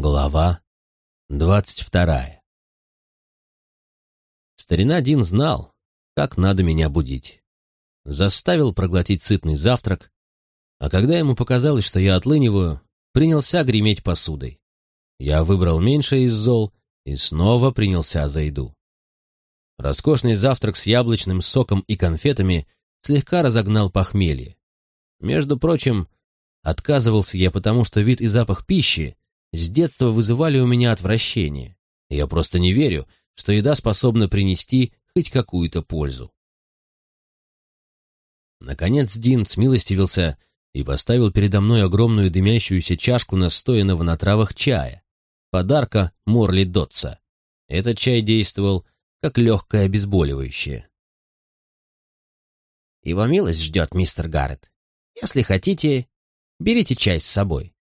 Глава двадцать вторая Старина Дин знал, как надо меня будить. Заставил проглотить сытный завтрак, а когда ему показалось, что я отлыниваю, принялся греметь посудой. Я выбрал меньшее из зол и снова принялся за еду. Роскошный завтрак с яблочным соком и конфетами слегка разогнал похмелье. Между прочим, отказывался я потому, что вид и запах пищи с детства вызывали у меня отвращение. Я просто не верю, что еда способна принести хоть какую-то пользу. Наконец Дин смилостивился и поставил передо мной огромную дымящуюся чашку настоянного на травах чая, подарка Морли Дотса. Этот чай действовал как легкое обезболивающее. «Его милость ждет, мистер Гаррет. Если хотите, берите чай с собой.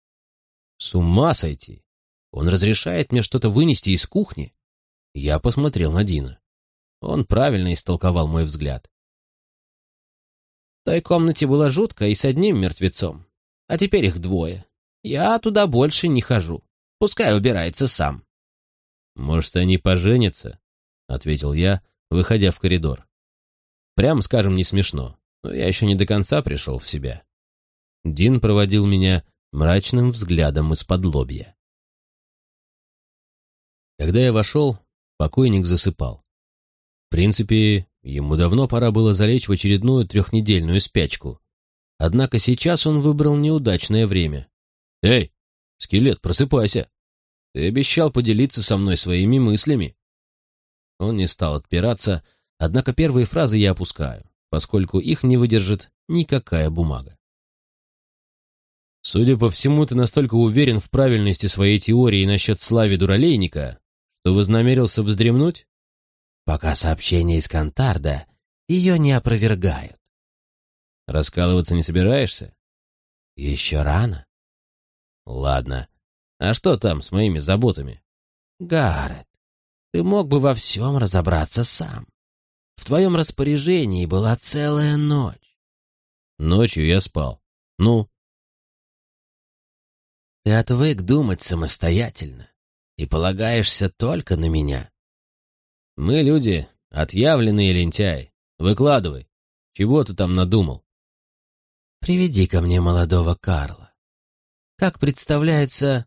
С ума сойти! Он разрешает мне что-то вынести из кухни? Я посмотрел на Дина. Он правильно истолковал мой взгляд. В той комнате было жутко и с одним мертвецом. А теперь их двое. Я туда больше не хожу. Пускай убирается сам. Может, они поженятся? Ответил я, выходя в коридор. Прям скажем, не смешно, но я еще не до конца пришел в себя. Дин проводил меня мрачным взглядом из-под лобья. Когда я вошел, покойник засыпал. В принципе, ему давно пора было залечь в очередную трехнедельную спячку. Однако сейчас он выбрал неудачное время. «Эй, скелет, просыпайся! Ты обещал поделиться со мной своими мыслями!» Он не стал отпираться, однако первые фразы я опускаю, поскольку их не выдержит никакая бумага. Судя по всему, ты настолько уверен в правильности своей теории насчет слави дуралейника, что вознамерился вздремнуть? Пока сообщения из Кантарда ее не опровергают. Раскалываться не собираешься? Еще рано. Ладно. А что там с моими заботами? Гаррет, ты мог бы во всем разобраться сам. В твоем распоряжении была целая ночь. Ночью я спал. Ну, ты отвык думать самостоятельно и полагаешься только на меня. Мы люди, отъявленные лентяи. Выкладывай. Чего ты там надумал? Приведи ко мне молодого Карла. Как представляется,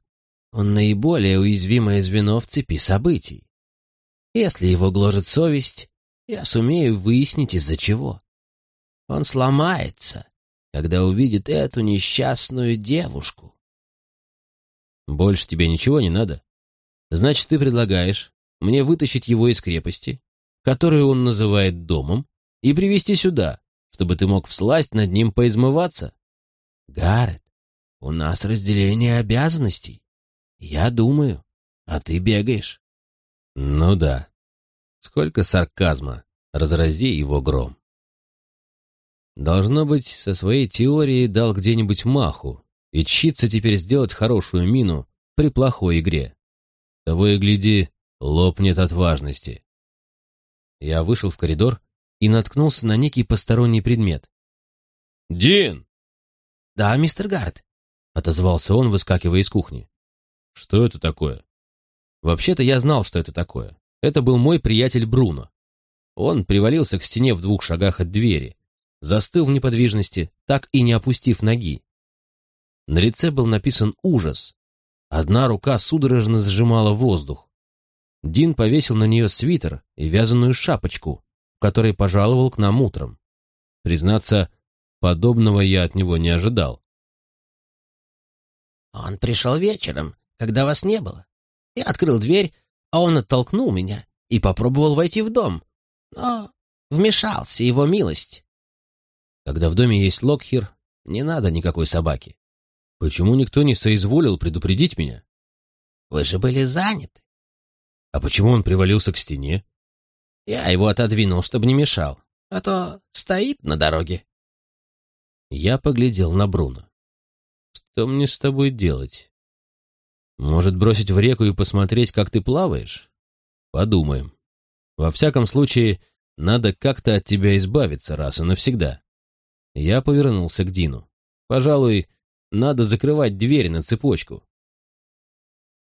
он наиболее уязвимое звено в цепи событий. Если его гложет совесть, я сумею выяснить, из-за чего. Он сломается, когда увидит эту несчастную девушку. Больше тебе ничего не надо? Значит, ты предлагаешь мне вытащить его из крепости, которую он называет домом, и привести сюда, чтобы ты мог всласть над ним поизмываться? Гаррет, у нас разделение обязанностей. Я думаю, а ты бегаешь. Ну да. Сколько сарказма. Разрази его гром. Должно быть, со своей теорией дал где-нибудь маху, и чится теперь сделать хорошую мину при плохой игре. Того и гляди, лопнет от важности. Я вышел в коридор и наткнулся на некий посторонний предмет. «Дин!» «Да, мистер Гард», — отозвался он, выскакивая из кухни. «Что это такое?» Вообще-то я знал, что это такое. Это был мой приятель Бруно. Он привалился к стене в двух шагах от двери, застыл в неподвижности, так и не опустив ноги. На лице был написан ужас. Одна рука судорожно сжимала воздух. Дин повесил на нее свитер и вязаную шапочку, в которой пожаловал к нам утром. Признаться, подобного я от него не ожидал. «Он пришел вечером, когда вас не было. Я открыл дверь, а он оттолкнул меня и попробовал войти в дом. Но вмешался его милость». Когда в доме есть Локхир, не надо никакой собаки. Почему никто не соизволил предупредить меня? Вы же были заняты. А почему он привалился к стене? Я его отодвинул, чтобы не мешал, а то стоит на дороге. Я поглядел на Бруно. Что мне с тобой делать? Может, бросить в реку и посмотреть, как ты плаваешь? Подумаем. Во всяком случае, надо как-то от тебя избавиться раз и навсегда. Я повернулся к Дину. Пожалуй, надо закрывать дверь на цепочку.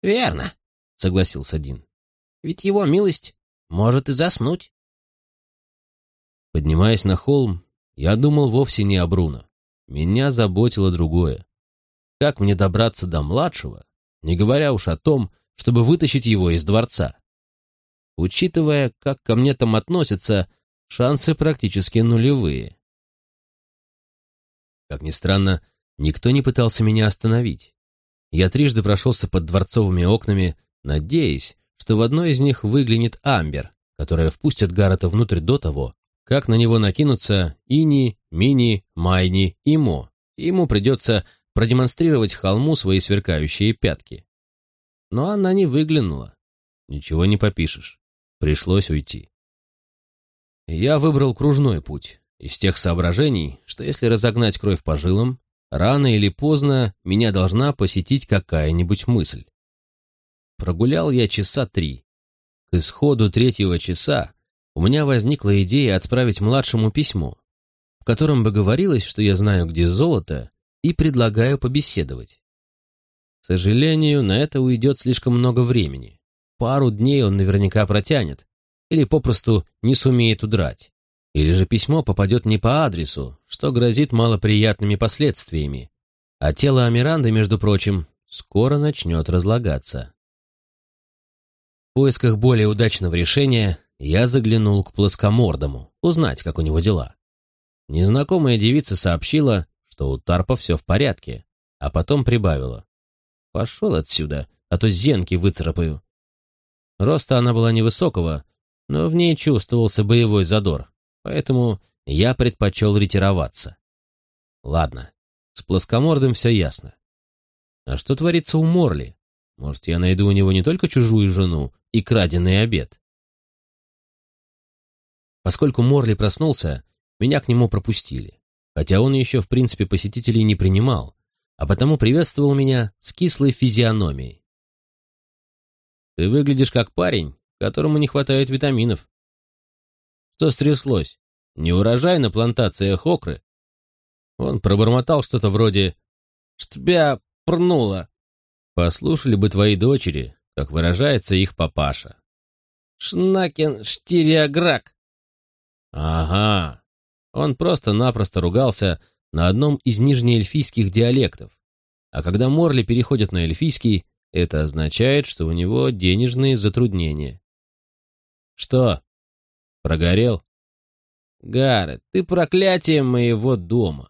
Верно, согласился Дин. Ведь его милость может и заснуть. Поднимаясь на холм, я думал вовсе не о Бруно. Меня заботило другое. Как мне добраться до младшего, не говоря уж о том, чтобы вытащить его из дворца? Учитывая, как ко мне там относятся, шансы практически нулевые. Как ни странно, никто не пытался меня остановить. Я трижды прошелся под дворцовыми окнами, надеясь, что в одной из них выглянет Амбер, которая впустит Гаррета внутрь до того, как на него накинутся Ини, Мини, Майни и Мо. Ему придется продемонстрировать холму свои сверкающие пятки. Но она не выглянула. Ничего не попишешь. Пришлось уйти. Я выбрал кружной путь, из тех соображений, что если разогнать кровь по жилам, рано или поздно меня должна посетить какая-нибудь мысль. Прогулял я часа три. К исходу третьего часа у меня возникла идея отправить младшему письмо, в котором бы говорилось, что я знаю, где золото, и предлагаю побеседовать. К сожалению, на это уйдет слишком много времени. Пару дней он наверняка протянет, или попросту не сумеет удрать. Или же письмо попадет не по адресу, что грозит малоприятными последствиями. А тело Амиранды, между прочим, скоро начнет разлагаться. В поисках более удачного решения я заглянул к плоскомордому, узнать, как у него дела. Незнакомая девица сообщила, что у Тарпа все в порядке, а потом прибавила. «Пошел отсюда, а то зенки выцарапаю». Роста она была невысокого, но в ней чувствовался боевой задор, поэтому я предпочел ретироваться. Ладно, с плоскомордым все ясно. А что творится у Морли? Может, я найду у него не только чужую жену и краденый обед? Поскольку Морли проснулся, меня к нему пропустили, хотя он еще в принципе посетителей не принимал, а потому приветствовал меня с кислой физиономией. «Ты выглядишь как парень, которому не хватает витаминов». «Что стряслось? Не урожай на плантациях окры?» Он пробормотал что-то вроде «Штбя прнула». «Послушали бы твои дочери, как выражается их папаша». «Шнакен штириаграк», Ага. Он просто-напросто ругался на одном из нижнеэльфийских диалектов. А когда Морли переходит на эльфийский, это означает, что у него денежные затруднения. Что? Прогорел? Гаррет, ты проклятие моего дома.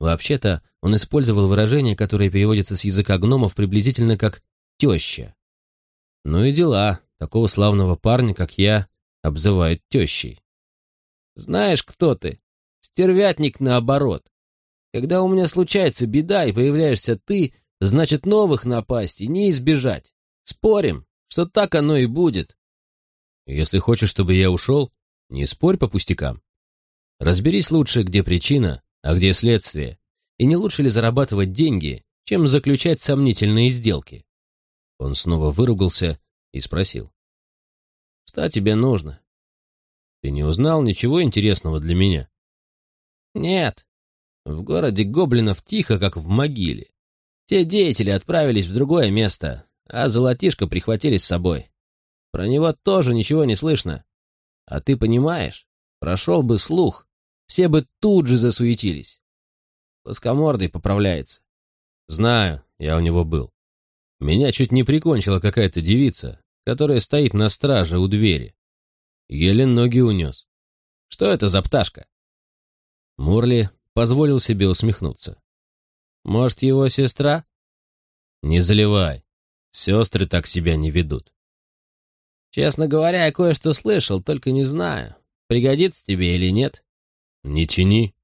Вообще-то он использовал выражение, которое переводится с языка гномов приблизительно как «теща». Ну и дела, такого славного парня, как я, обзывают тещей. Знаешь, кто ты? Стервятник наоборот. Когда у меня случается беда и появляешься ты, значит новых напастей не избежать. Спорим, что так оно и будет. Если хочешь, чтобы я ушел, не спорь по пустякам. Разберись лучше, где причина, а где следствие, и не лучше ли зарабатывать деньги, чем заключать сомнительные сделки. Он снова выругался и спросил. «Что тебе нужно? Ты не узнал ничего интересного для меня? Нет. В городе гоблинов тихо, как в могиле. Те деятели отправились в другое место, а золотишко прихватили с собой. Про него тоже ничего не слышно. А ты понимаешь, прошел бы слух, все бы тут же засуетились. Плоскомордый поправляется. Знаю, я у него был. Меня чуть не прикончила какая-то девица, которая стоит на страже у двери. Еле ноги унес. Что это за пташка? Мурли позволил себе усмехнуться. Может, его сестра? Не заливай. Сестры так себя не ведут. Честно говоря, я кое-что слышал, только не знаю, пригодится тебе или нет. Не тяни.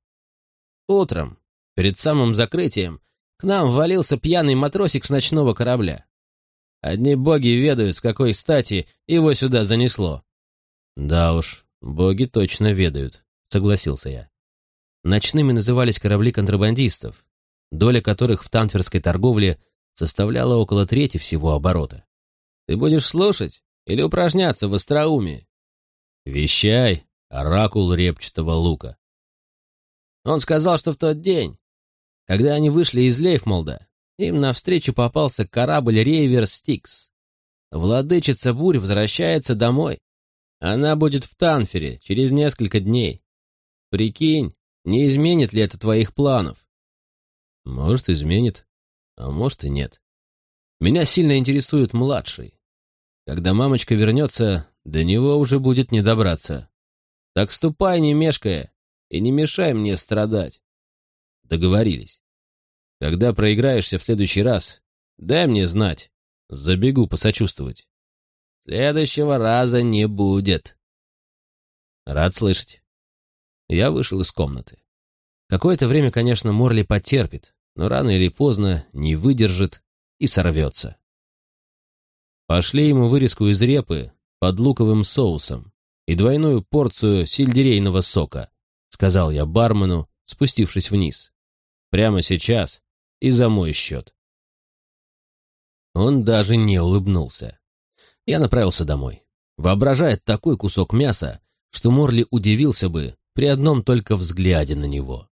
Утром, перед самым закрытием, к нам ввалился пьяный матросик с ночного корабля. Одни боги ведают, с какой стати его сюда занесло. «Да уж, боги точно ведают», — согласился я. Ночными назывались корабли контрабандистов, доля которых в тантверской торговле составляла около трети всего оборота. «Ты будешь слушать или упражняться в остроумии?» «Вещай, оракул репчатого лука». Он сказал, что в тот день, когда они вышли из Лейфмолда, им навстречу попался корабль «Рейвер Стикс». Владычица бурь возвращается домой. Она будет в Танфере через несколько дней. Прикинь, не изменит ли это твоих планов? Может, изменит, а может и нет. Меня сильно интересует младший. Когда мамочка вернется, до него уже будет не добраться. Так ступай, не мешкая, и не мешай мне страдать. Договорились. Когда проиграешься в следующий раз, дай мне знать. Забегу посочувствовать. Следующего раза не будет. Рад слышать. Я вышел из комнаты. Какое-то время, конечно, Морли потерпит, но рано или поздно не выдержит и сорвется. Пошли ему вырезку из репы под луковым соусом и двойную порцию сельдерейного сока, сказал я бармену, спустившись вниз. Прямо сейчас и за мой счет. Он даже не улыбнулся. Я направился домой, воображая такой кусок мяса, что Морли удивился бы при одном только взгляде на него.